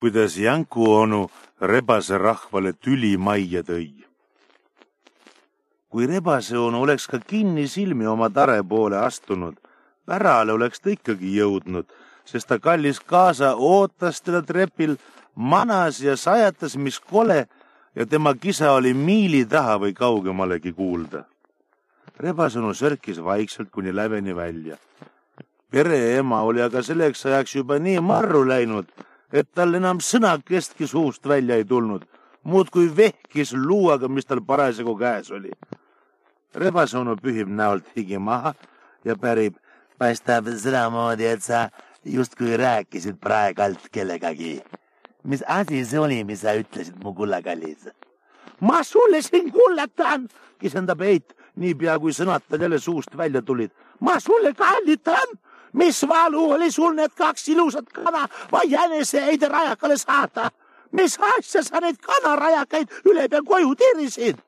kuidas Janku onu rebase rahvale tüli majja tõi. kui rebase onu oleks ka kinnisilmi oma tare poole astunud, pärale oleks ta ikkagi jõudnud, sest ta kallis kaasa ootas teda trepil, manas ja sajatas, mis kole ja tema kisa oli miili taha või kaugemalegi kuulda. rebasonu sörkis vaikselt kuni läveni välja. pereema oli aga selleks ajaks juba nii marru läinud et tal enam sõnakestki suust välja ei tulnud, muudkui vehkis luuaga, mis tal parasjagu käes oli. rebasonu pühib näolt higi maha ja pärib. paistab sedamoodi, et sa justkui rääkisid praegalt kellegagi. mis asi see oli, mis sa ütlesid, mu kullakallis? ma sulle siin kullatan, kisendab Heit, niipea kui sõnad tal jälle suust välja tulid. ma sulle kallitan mis valu oli sul need kaks ilusat kana või jäneseid rajakale saada? mis asja sa neid kanarajakaid ülepea koju tirisid?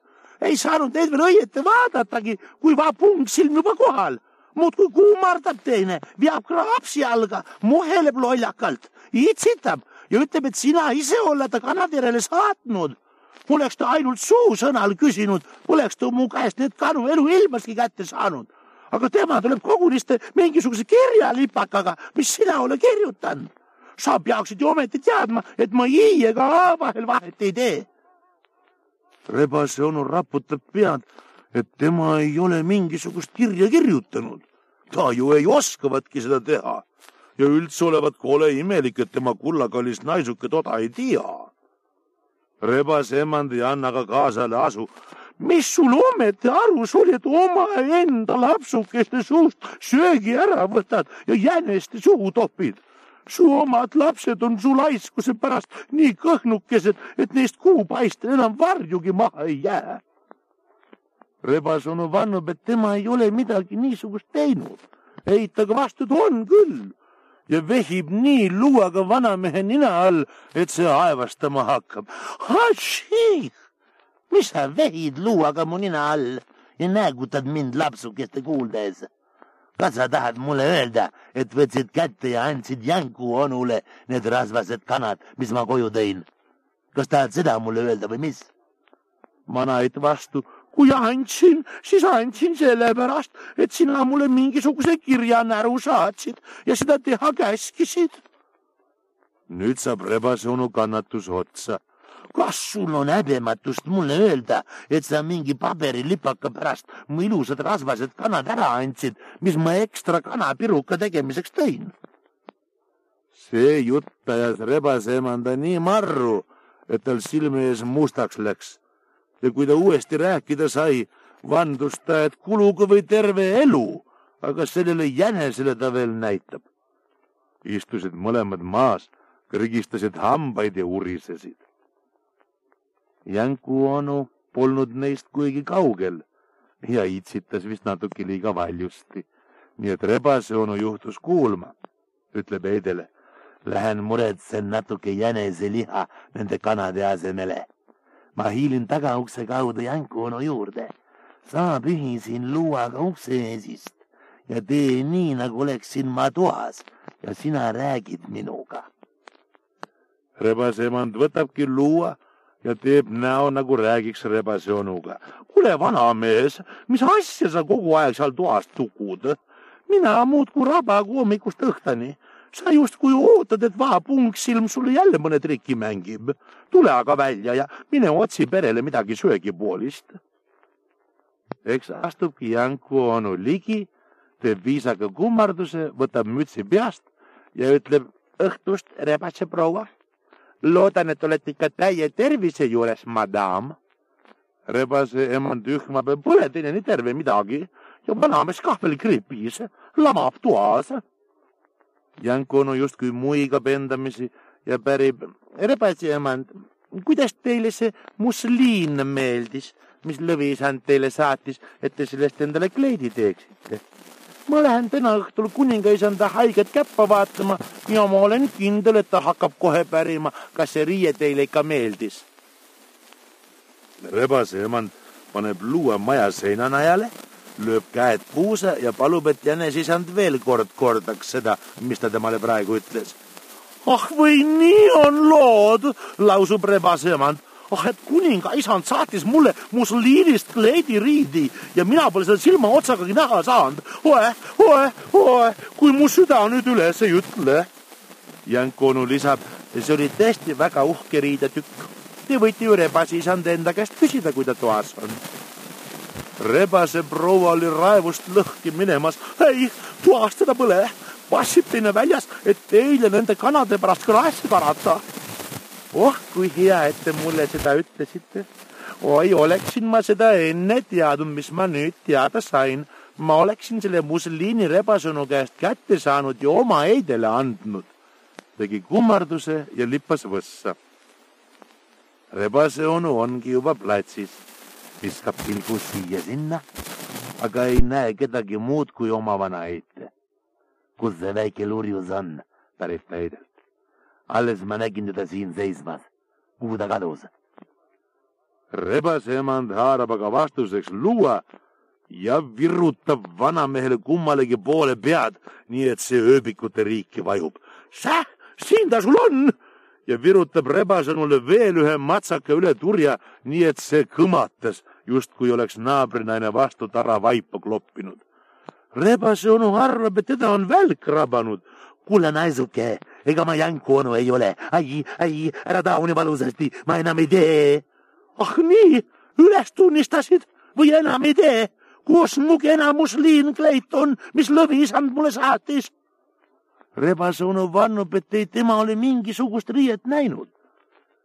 ei saanud neid veel õieti vaadatagi, kui vapung silm juba kohal. muudkui kuumardab teine, veab kraapsi jalga, muheleb lollakalt, itsitab ja ütleb, et sina ise olla ta kanaterele saatnud poleks ta ainult suusõnal küsinud, poleks ta mu käest need kanu elu ilmaski kätte saanud aga tema tuleb koguniste mingisuguse kirjalipakaga, mis sina ole kirjutanud. sa peaksid ju ometi teadma, et ma i ega a vahel vahet ei tee. rebase onu raputab pead, et tema ei ole mingisugust kirja kirjutanud. ta ju ei oskavatki seda teha ja üldse olevat kole imelik, et tema kullakallis naisuke toda ei tea. rebase emand ei anna ka kaasale asu mis sul ometi arus oli, et omaenda lapsukeste suust söögi ära võtad ja jäneste suhu topid? su omad lapsed on su laiskuse pärast nii kõhnukesed, et neist kuupaistel enam varjugi maha ei jää. rebasonu vannub, et tema ei ole midagi niisugust teinud. ei, taga vastu ta on küll ja vehib nii luuaga vanamehe nina all, et see aevastama hakkab. Haših! Mis sa vehid luuaga mu nina all ja näägutad mind lapsukeste kuuldes? kas sa tahad mulle öelda, et võtsid kätte ja andsid Janku onule need rasvased kanad, mis ma koju tõin? kas tahad seda mulle öelda või mis? Manait vastu, kui andsin, siis andsin sellepärast, et sina mulle mingisuguse kirjanäru saatsid ja seda teha käskisid. nüüd saab rebase onu kannatus otsa kas sul on häbematust mulle öelda, et sa mingi paberilipaka pärast mu ilusad rasvased kanad ära andsid, mis ma ekstra kanapiruka tegemiseks tõin? see jutt ajas rebase emanda nii marru, et tal silme ees mustaks läks. ja kui ta uuesti rääkida sai, vandus ta, et kulugu või terve elu, aga sellele jänesele ta veel näitab. istusid mõlemad maas, krigistasid hambaid ja urisesid Janku onu polnud neist kuigi kaugel ja itsitas vist natuke liiga valjusti. nii et rebase onu juhtus kuulma, ütleb Heidele. Lähen muretsen natuke jäneseliha nende kanade asemele. ma hiilin tagaukse kaudu Janku onu juurde. sa pühisin luuaga ukse eesist ja tee nii, nagu oleksin ma toas ja sina räägid minuga. rebase emand võtabki luua ja teeb näo, nagu räägiks rebase onuga. kuule, vanamees, mis asja sa kogu aeg seal toas tukud? mina muudkui rabagu hommikust õhtuni. sa justkui ootad, et vaapungsilm sulle jälle mõne triki mängib. tule aga välja ja mine otsi perele midagi söögipoolist. eks astubki Janku onu ligi, teeb viisaka kummarduse, võtab mütsi peast ja ütleb õhtust, rebase proua loodan, et olete ikka täie tervise juures, madam. rebase emand ühmab, pole teine nii terve midagi ja vanamees kah veel gripis, lamab toas. Jankonu justkui muigab endamisi ja pärib. rebase emand, kuidas teile see musliin meeldis, mis lõvisand teile saatis, et te sellest endale kleidi teeksite? Ma lähen täna õhtul kuningaisanda haiget käppa vaatama ja ma olen kindel, et ta hakkab kohe pärima, kas see riie teile ikka meeldis. rebase emand paneb luua maja seinanajale, lööb käed puusa ja palub, et jänesisand veel kord kordaks seda, mis ta temale praegu ütles. ah või nii on lood, lausub rebase emand ah, et kuninga isand saatis mulle musliinist kleidiriidi ja mina pole seda silma otsagagi näha saanud. oe, oe, oe, kui mu süda nüüd üles ei ütle. Janko onu lisab, see oli tõesti väga uhke riidetükk. Te võite ju rebase isand enda käest küsida, kui ta toas on. rebase proua oli raevust lõhki minemas. ei, toas teda põle, vassipline väljas, et teile nende kanade pärast kraesse karata oh, kui hea, et te mulle seda ütlesite. oi, oleksin ma seda enne teadnud, mis ma nüüd teada sain. ma oleksin selle musliini rebasõnu käest kätte saanud ja oma eidele andnud. tegi kummarduse ja lippas võssa. rebase onu ongi juba platsis, viskab pilgu siia-sinna, aga ei näe kedagi muud kui oma vanaeite. kus see väike lurjus on, pärib Peidel alles ma nägin teda siin seismas. kuhu ta kadus? rebase emand haarab aga vastuseks luua ja virutab vanamehele kummalegi poole pead, nii et see ööbikute riiki vajub. Säh, siin ta sul on! ja virutab rebasõnule veel ühe matsaka üle turja, nii et see kõmatas, justkui oleks naabrinaine vastu tara vaipa kloppinud. rebase onu arvab, et teda on välk rabanud. kuule, naisuke ega ma jänku onu ei ole. ai, ai, ära tauni valusasti, ma enam ei tee. ah nii, üles tunnistasid või enam ei tee? kus mu kena musliinkleit on, mis lõvisand mulle saatis? rebase onu vannub, et ei tema ole mingisugust riiet näinud.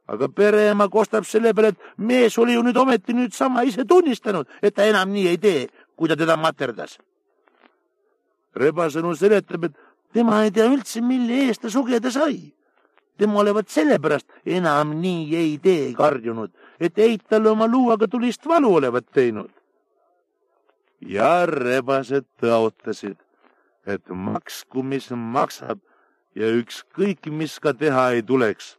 aga pereema kostab selle peale, et mees oli ju nüüd ometi nüüd sama ise tunnistanud, et ta enam nii ei tee, kui ta teda materdas. rebase onu seletab, et tema ei tea üldse, mille eest ta sugeda sai. tema olevat sellepärast enam nii ei tee karjunud, et eit talle oma luuaga tulist valu olevat teinud. ja rebased tõotasid, et maksku, mis maksab ja ükskõik, mis ka teha ei tuleks.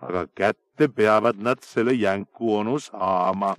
aga kätte peavad nad selle jänku onu saama